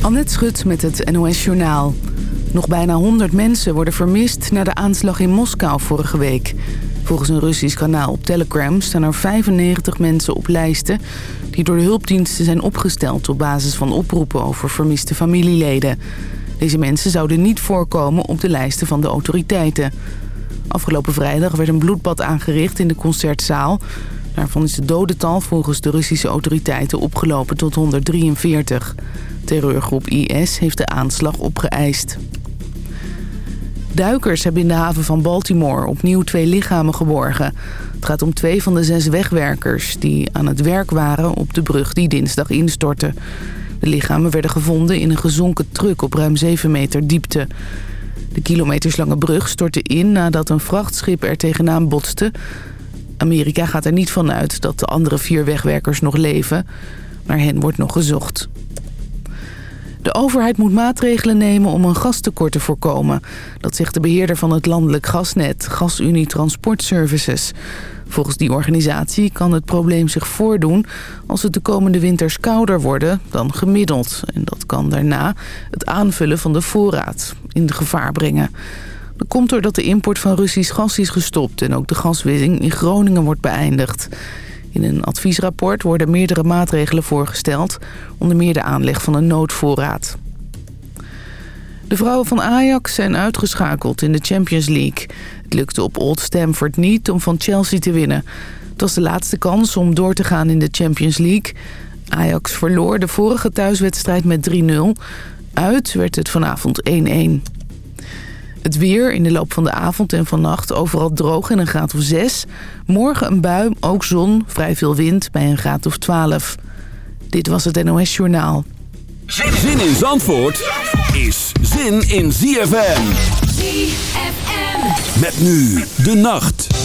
Annette Schut met het NOS Journaal. Nog bijna 100 mensen worden vermist na de aanslag in Moskou vorige week. Volgens een Russisch kanaal op Telegram staan er 95 mensen op lijsten... die door de hulpdiensten zijn opgesteld op basis van oproepen over vermiste familieleden. Deze mensen zouden niet voorkomen op de lijsten van de autoriteiten. Afgelopen vrijdag werd een bloedbad aangericht in de concertzaal. Daarvan is het dodental volgens de Russische autoriteiten opgelopen tot 143. Terreurgroep IS heeft de aanslag opgeëist. Duikers hebben in de haven van Baltimore opnieuw twee lichamen geborgen. Het gaat om twee van de zes wegwerkers die aan het werk waren op de brug die dinsdag instortte. De lichamen werden gevonden in een gezonken truck op ruim 7 meter diepte. De kilometerslange brug stortte in nadat een vrachtschip er tegenaan botste. Amerika gaat er niet van uit dat de andere vier wegwerkers nog leven. maar hen wordt nog gezocht. De overheid moet maatregelen nemen om een gastekort te voorkomen. Dat zegt de beheerder van het landelijk gasnet, GasUnie Transport Services. Volgens die organisatie kan het probleem zich voordoen als het de komende winters kouder worden dan gemiddeld. En dat kan daarna het aanvullen van de voorraad in gevaar brengen. Dat komt doordat de import van Russisch gas is gestopt en ook de gaswinning in Groningen wordt beëindigd. In een adviesrapport worden meerdere maatregelen voorgesteld, onder meer de aanleg van een noodvoorraad. De vrouwen van Ajax zijn uitgeschakeld in de Champions League. Het lukte op Old Stamford niet om van Chelsea te winnen. Het was de laatste kans om door te gaan in de Champions League. Ajax verloor de vorige thuiswedstrijd met 3-0. Uit werd het vanavond 1-1. Het weer in de loop van de avond en vannacht overal droog en een graad of 6. Morgen een bui, ook zon, vrij veel wind bij een graad of 12. Dit was het NOS Journaal. Zin in Zandvoort is zin in ZFM. ZFM. Met nu de nacht.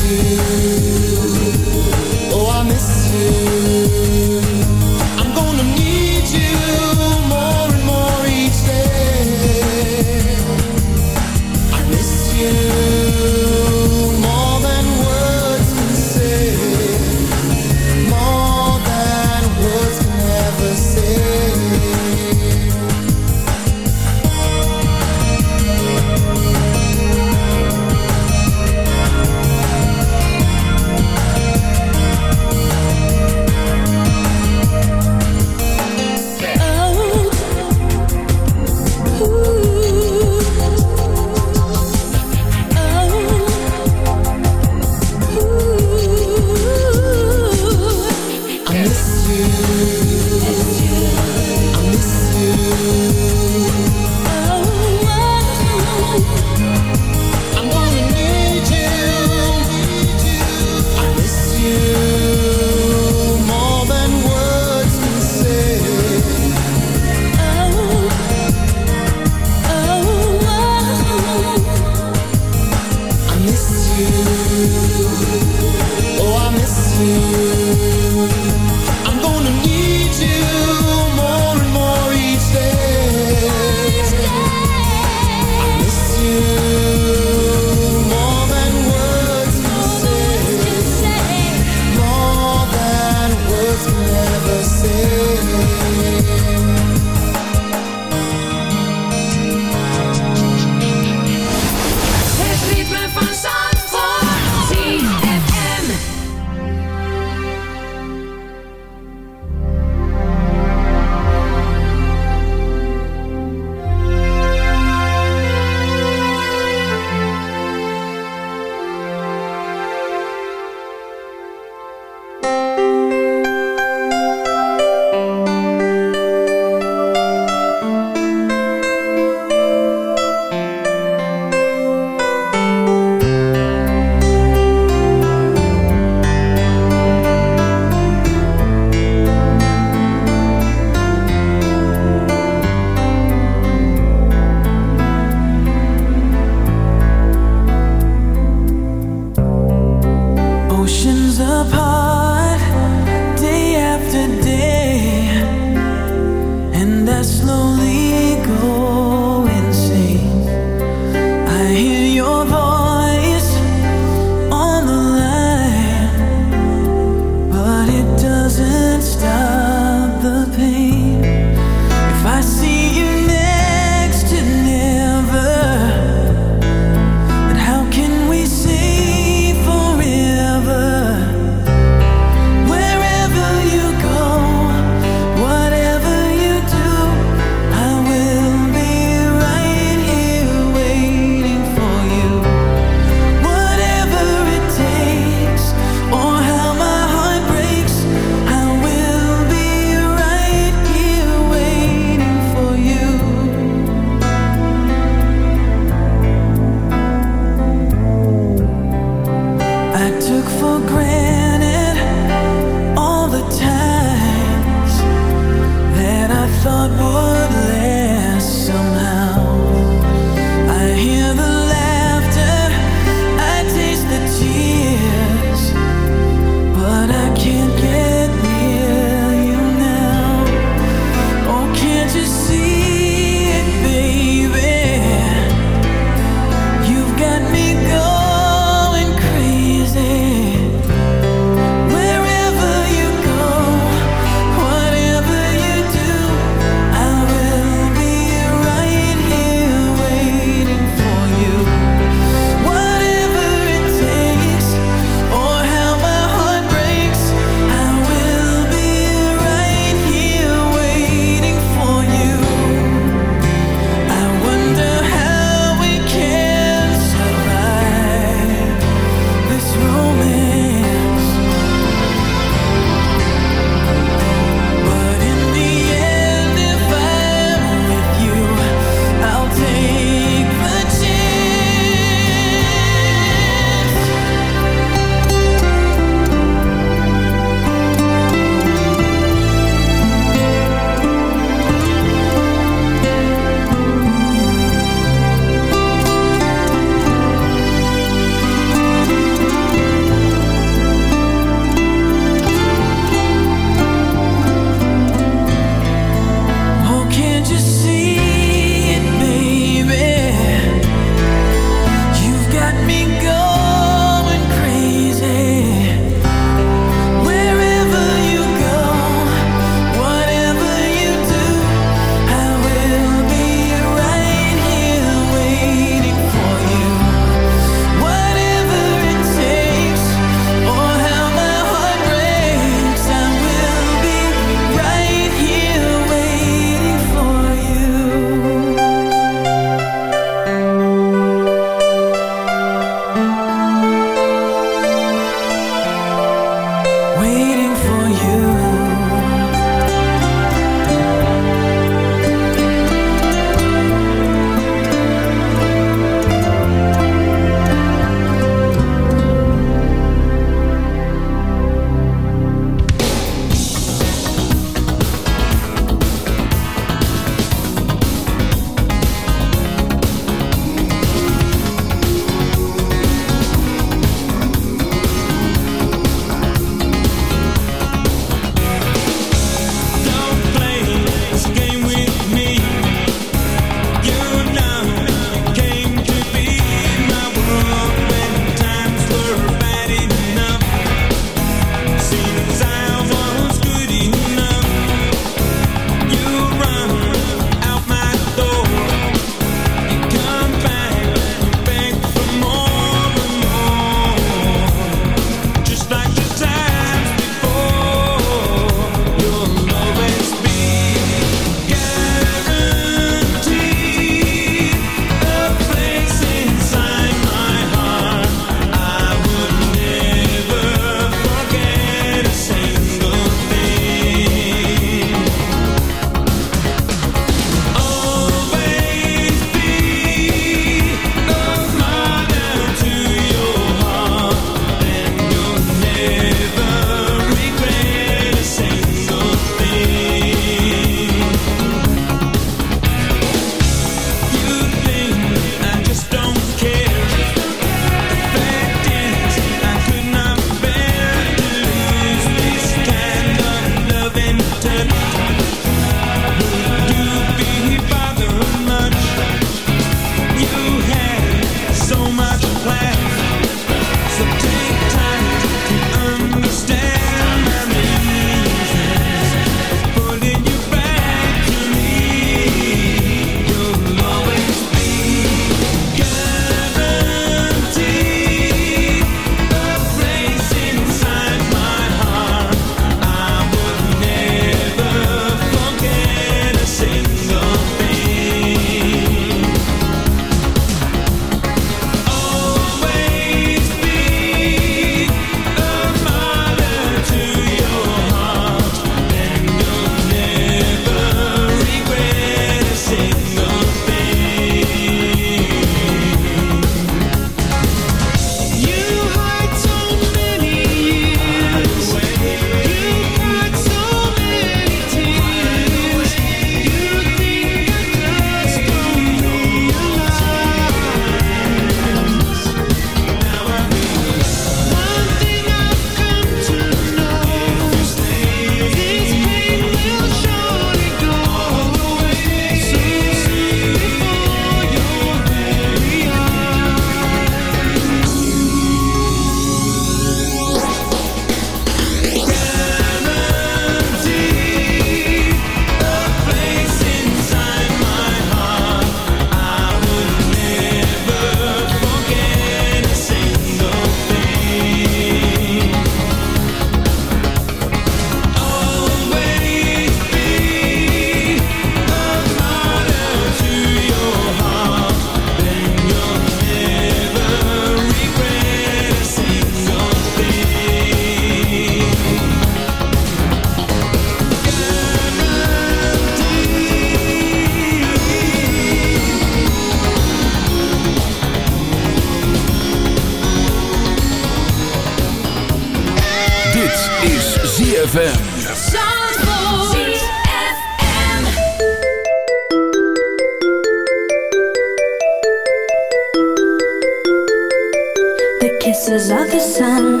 the kisses of the sun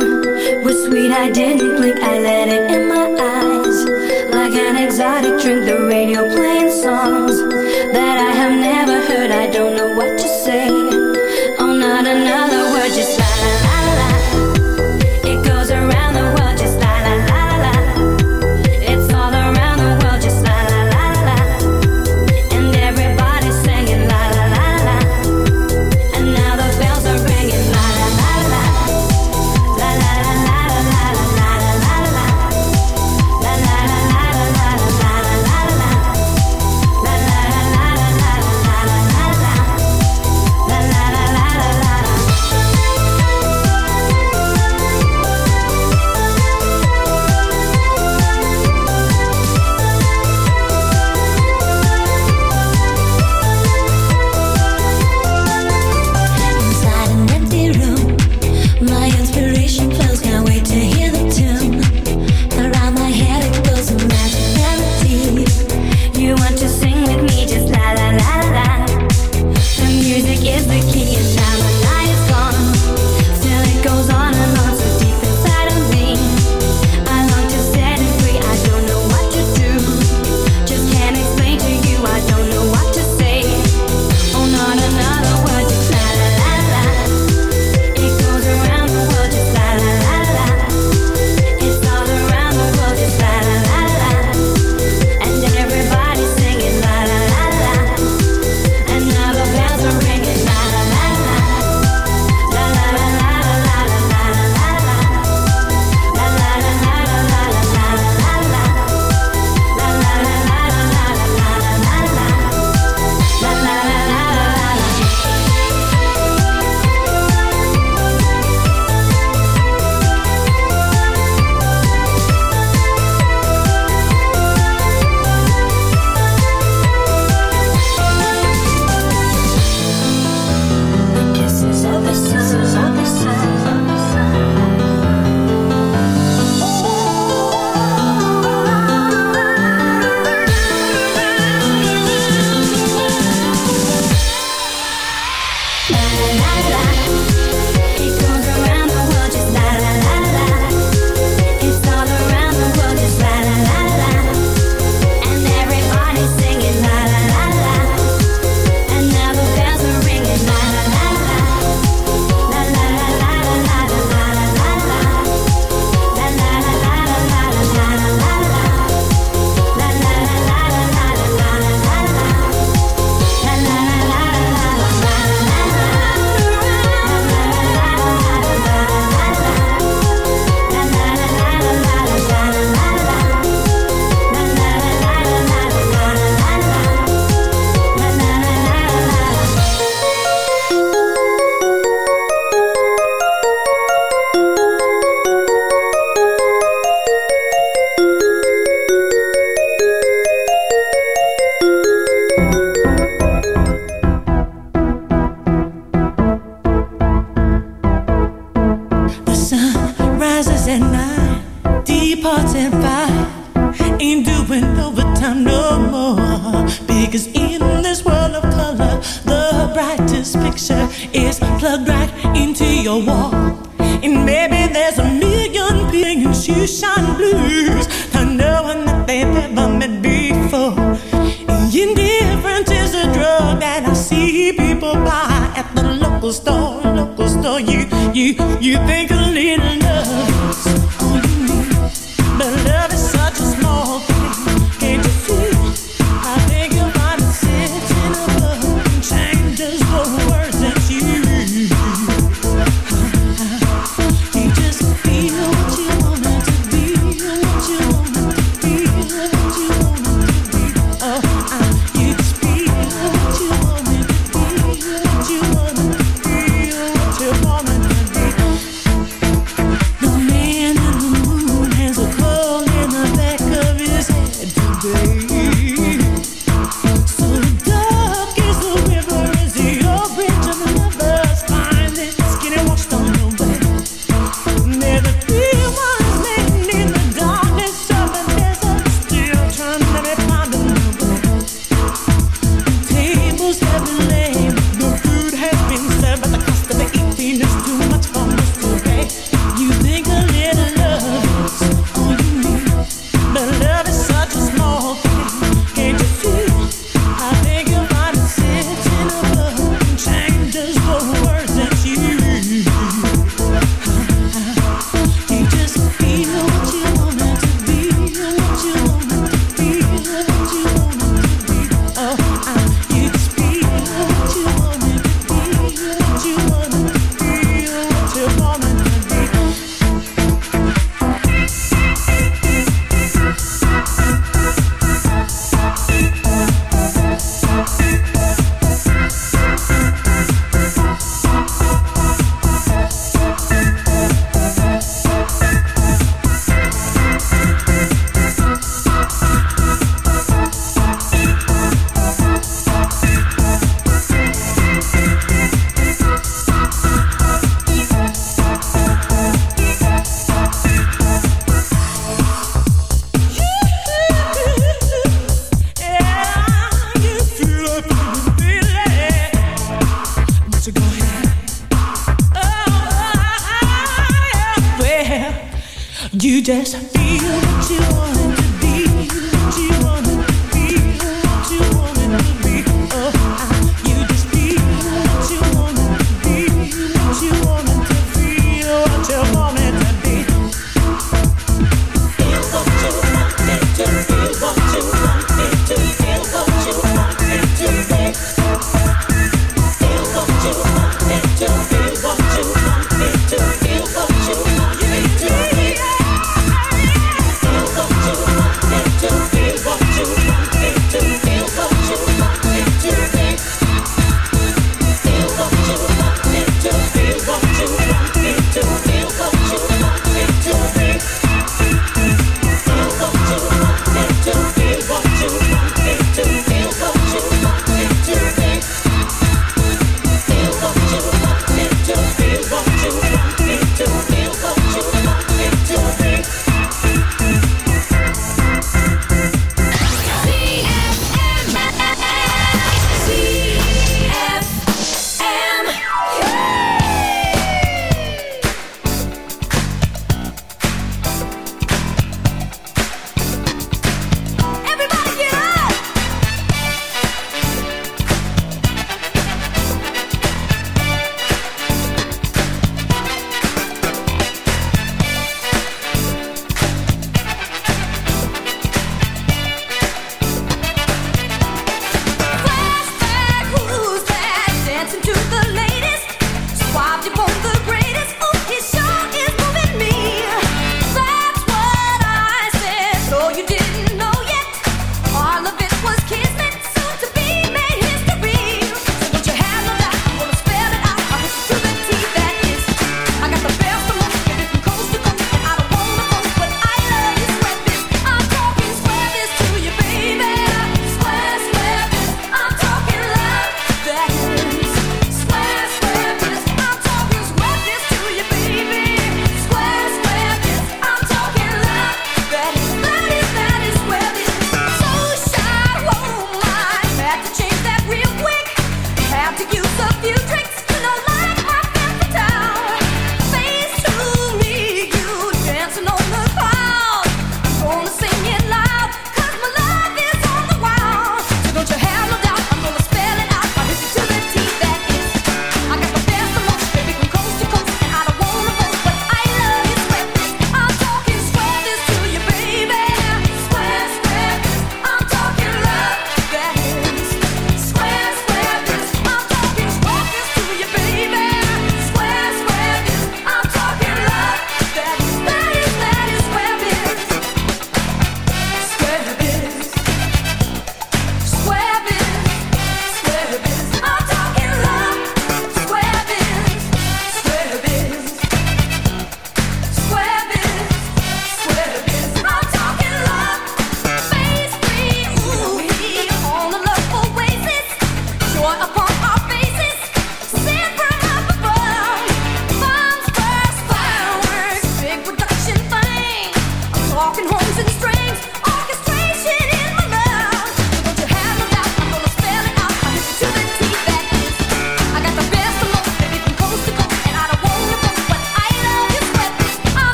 were sweet. I didn't blink. I ain't doing overtime no more. Because in this world of color, the brightest picture is plugged right into your wall. And maybe there's a million pink and shoe shine blues, to no one that they've ever met before. And indifference is a drug that I see people buy at the local store. Local store, you, you, you think a little love.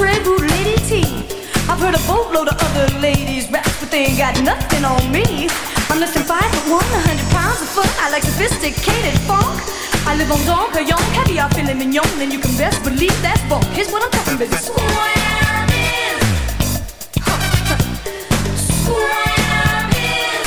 portray brutality. I've heard a boatload of other ladies rap, but they ain't got nothing on me. I'm less than five foot one, a hundred pounds of fun. I like sophisticated funk. I live on Dom heavy, I feel mignon, and you can best believe that funk. Here's what I'm talking about. Swamming. Huh. Swamming.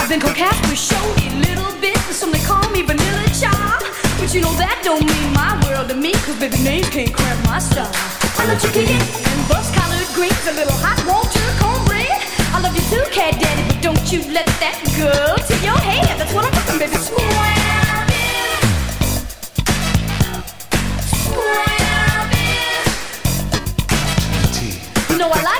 I've been coquette with showy little bit, and some they call me vanilla child. But you know that don't mean my world to me, cause baby name can't cramp my style. I love it? and bus collared greens, a little hot water, cornbread. I love you too, cat daddy, but don't you let that go to your head. That's what I'm talking, baby. Swabbing. Swabbing. You know I like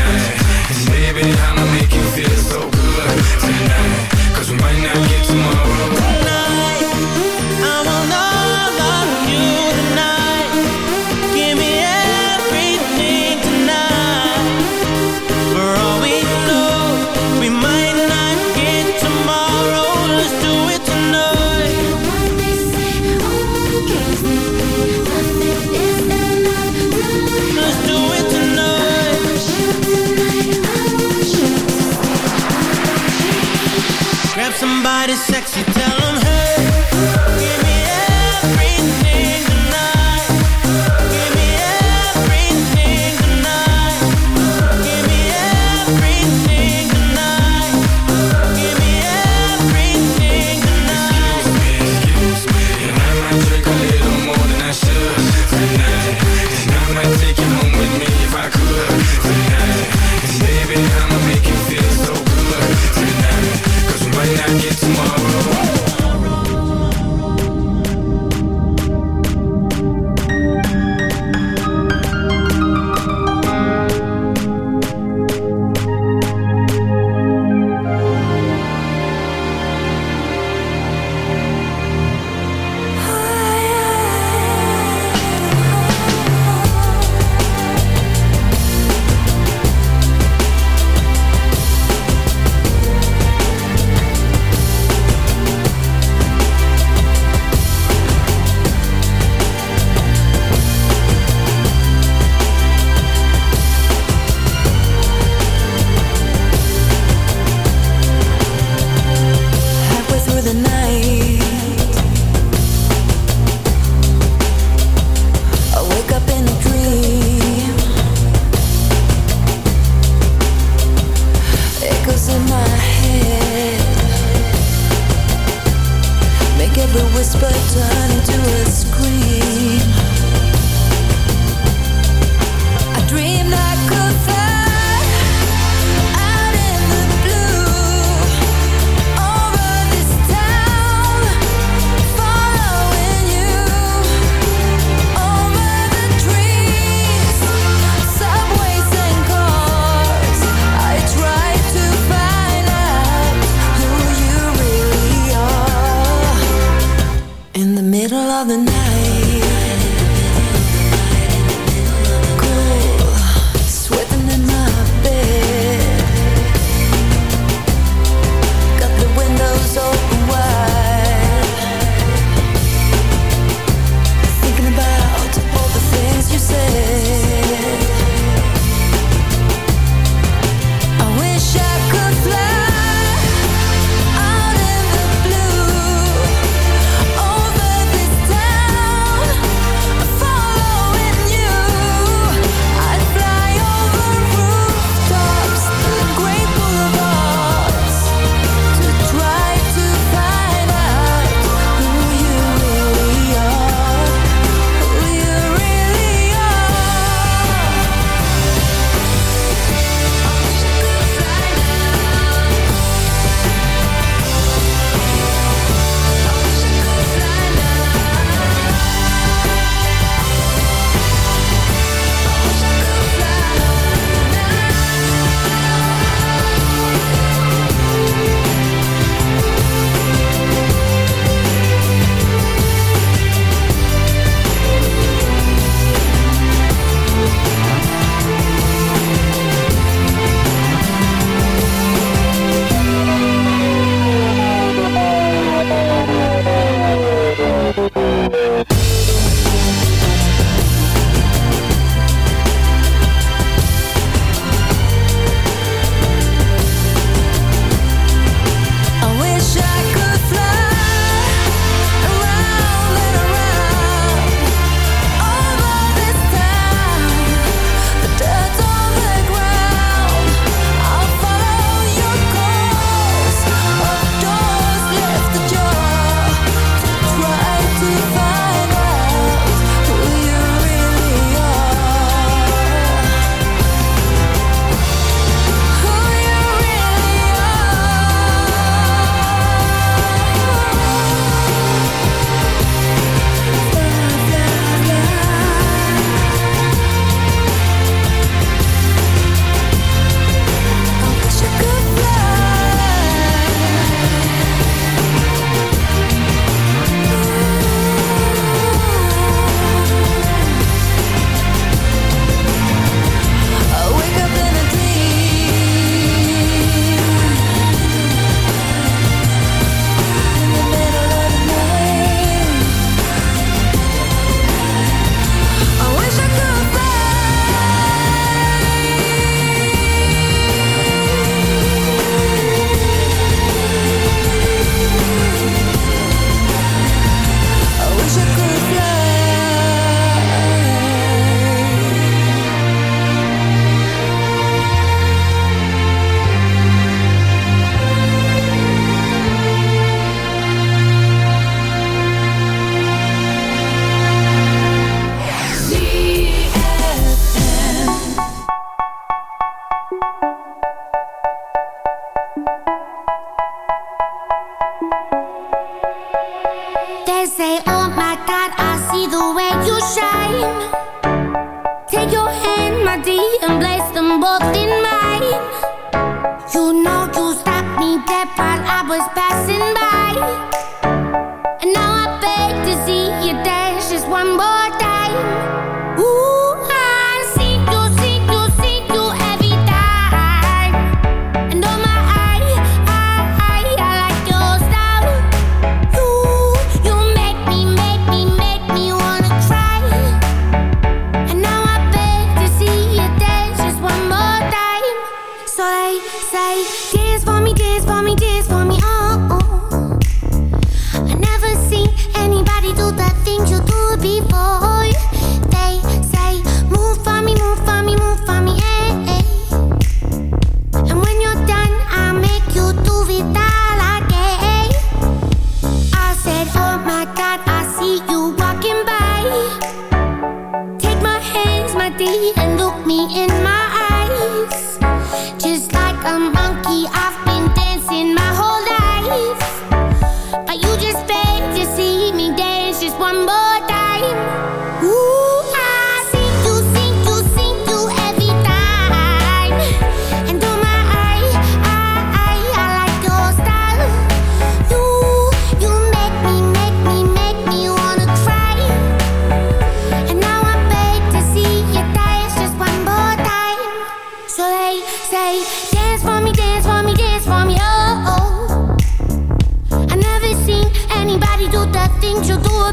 Whisper turn into a scream.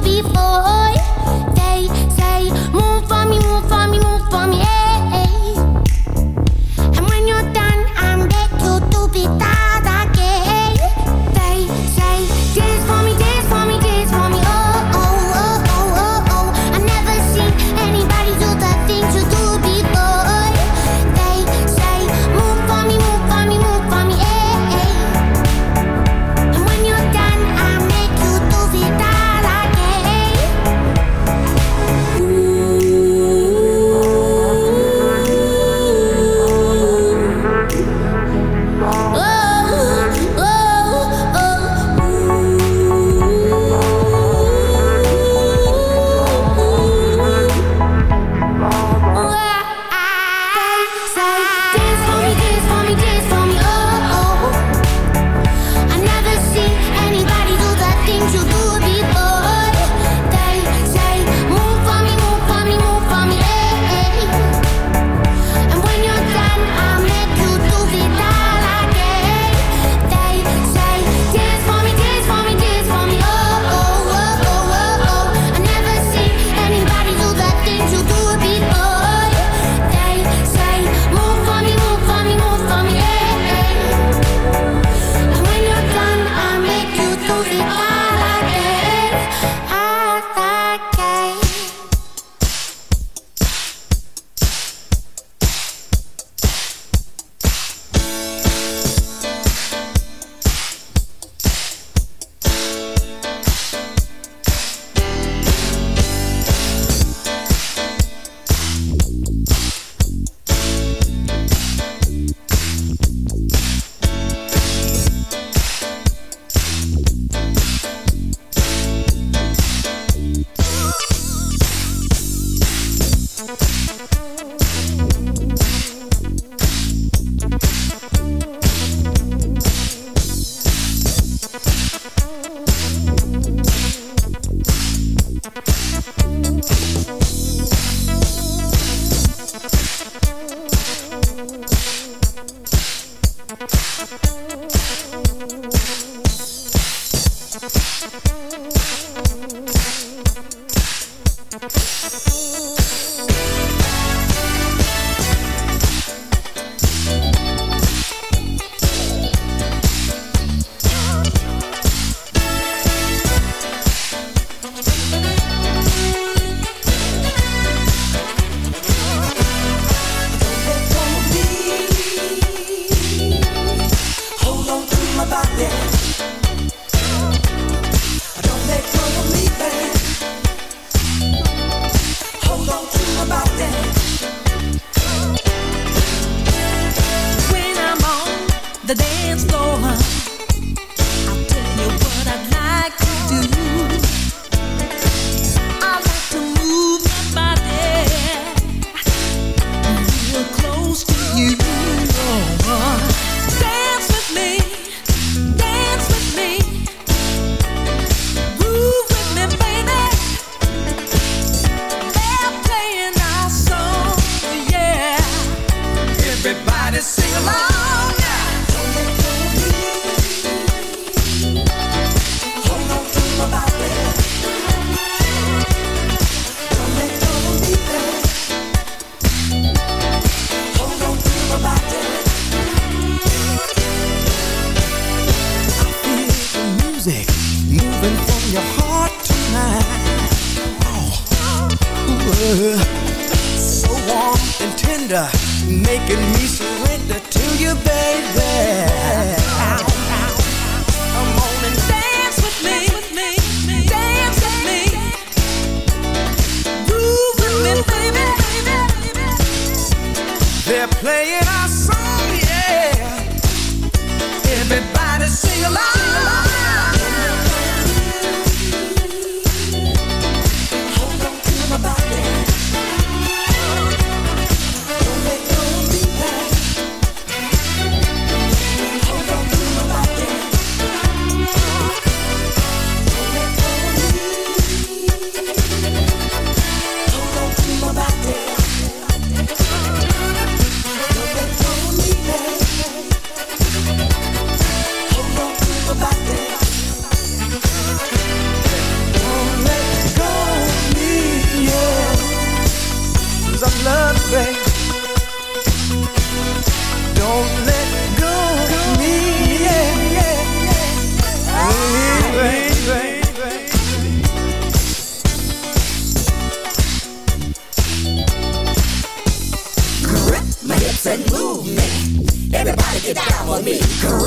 before. They say, move for me, move for me, move for me.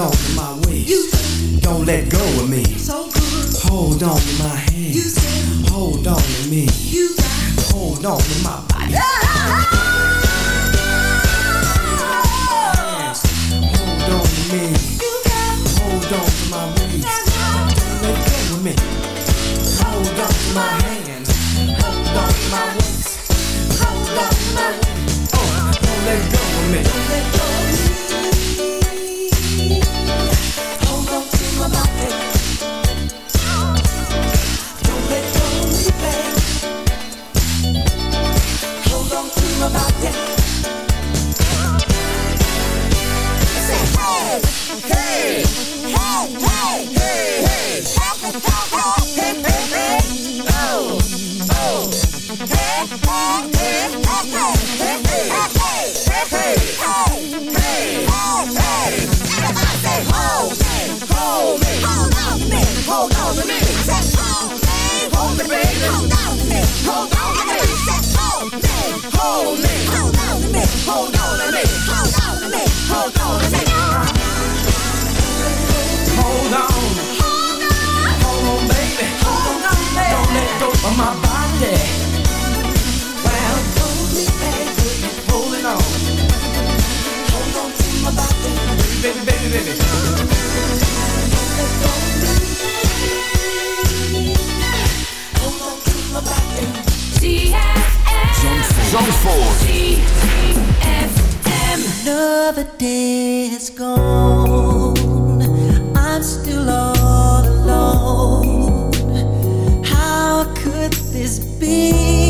on to my waist. Don't let go of me. So good. Hold on to my hand. Hold on to me. Hold on to my body. my body. baby, baby, baby. Another day gone. I'm still all alone. How could this be?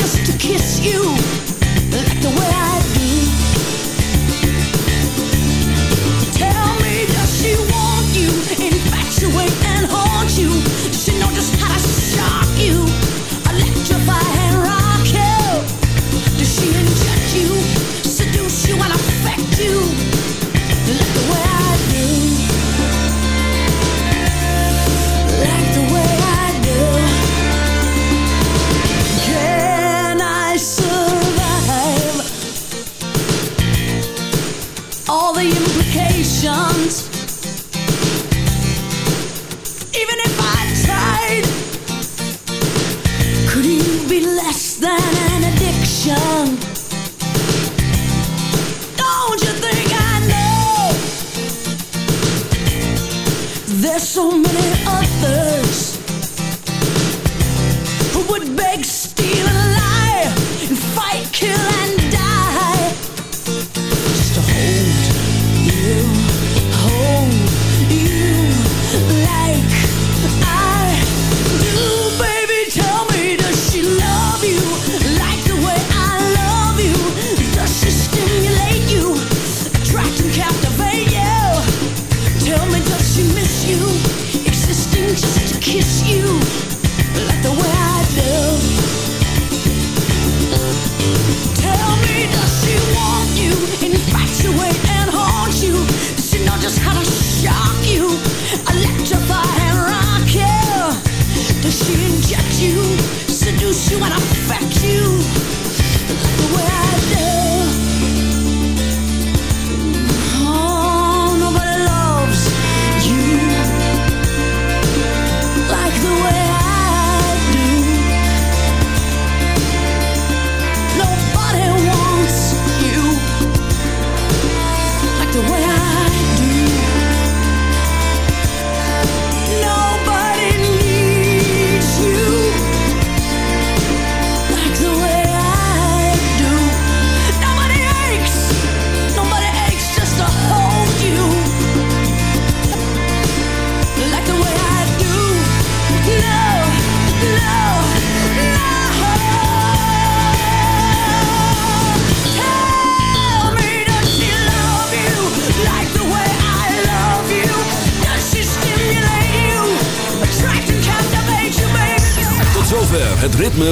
just to kiss you like the way I do. Tell me, does she want you, infatuate and haunt you? Does she know just how to shock you, electrify?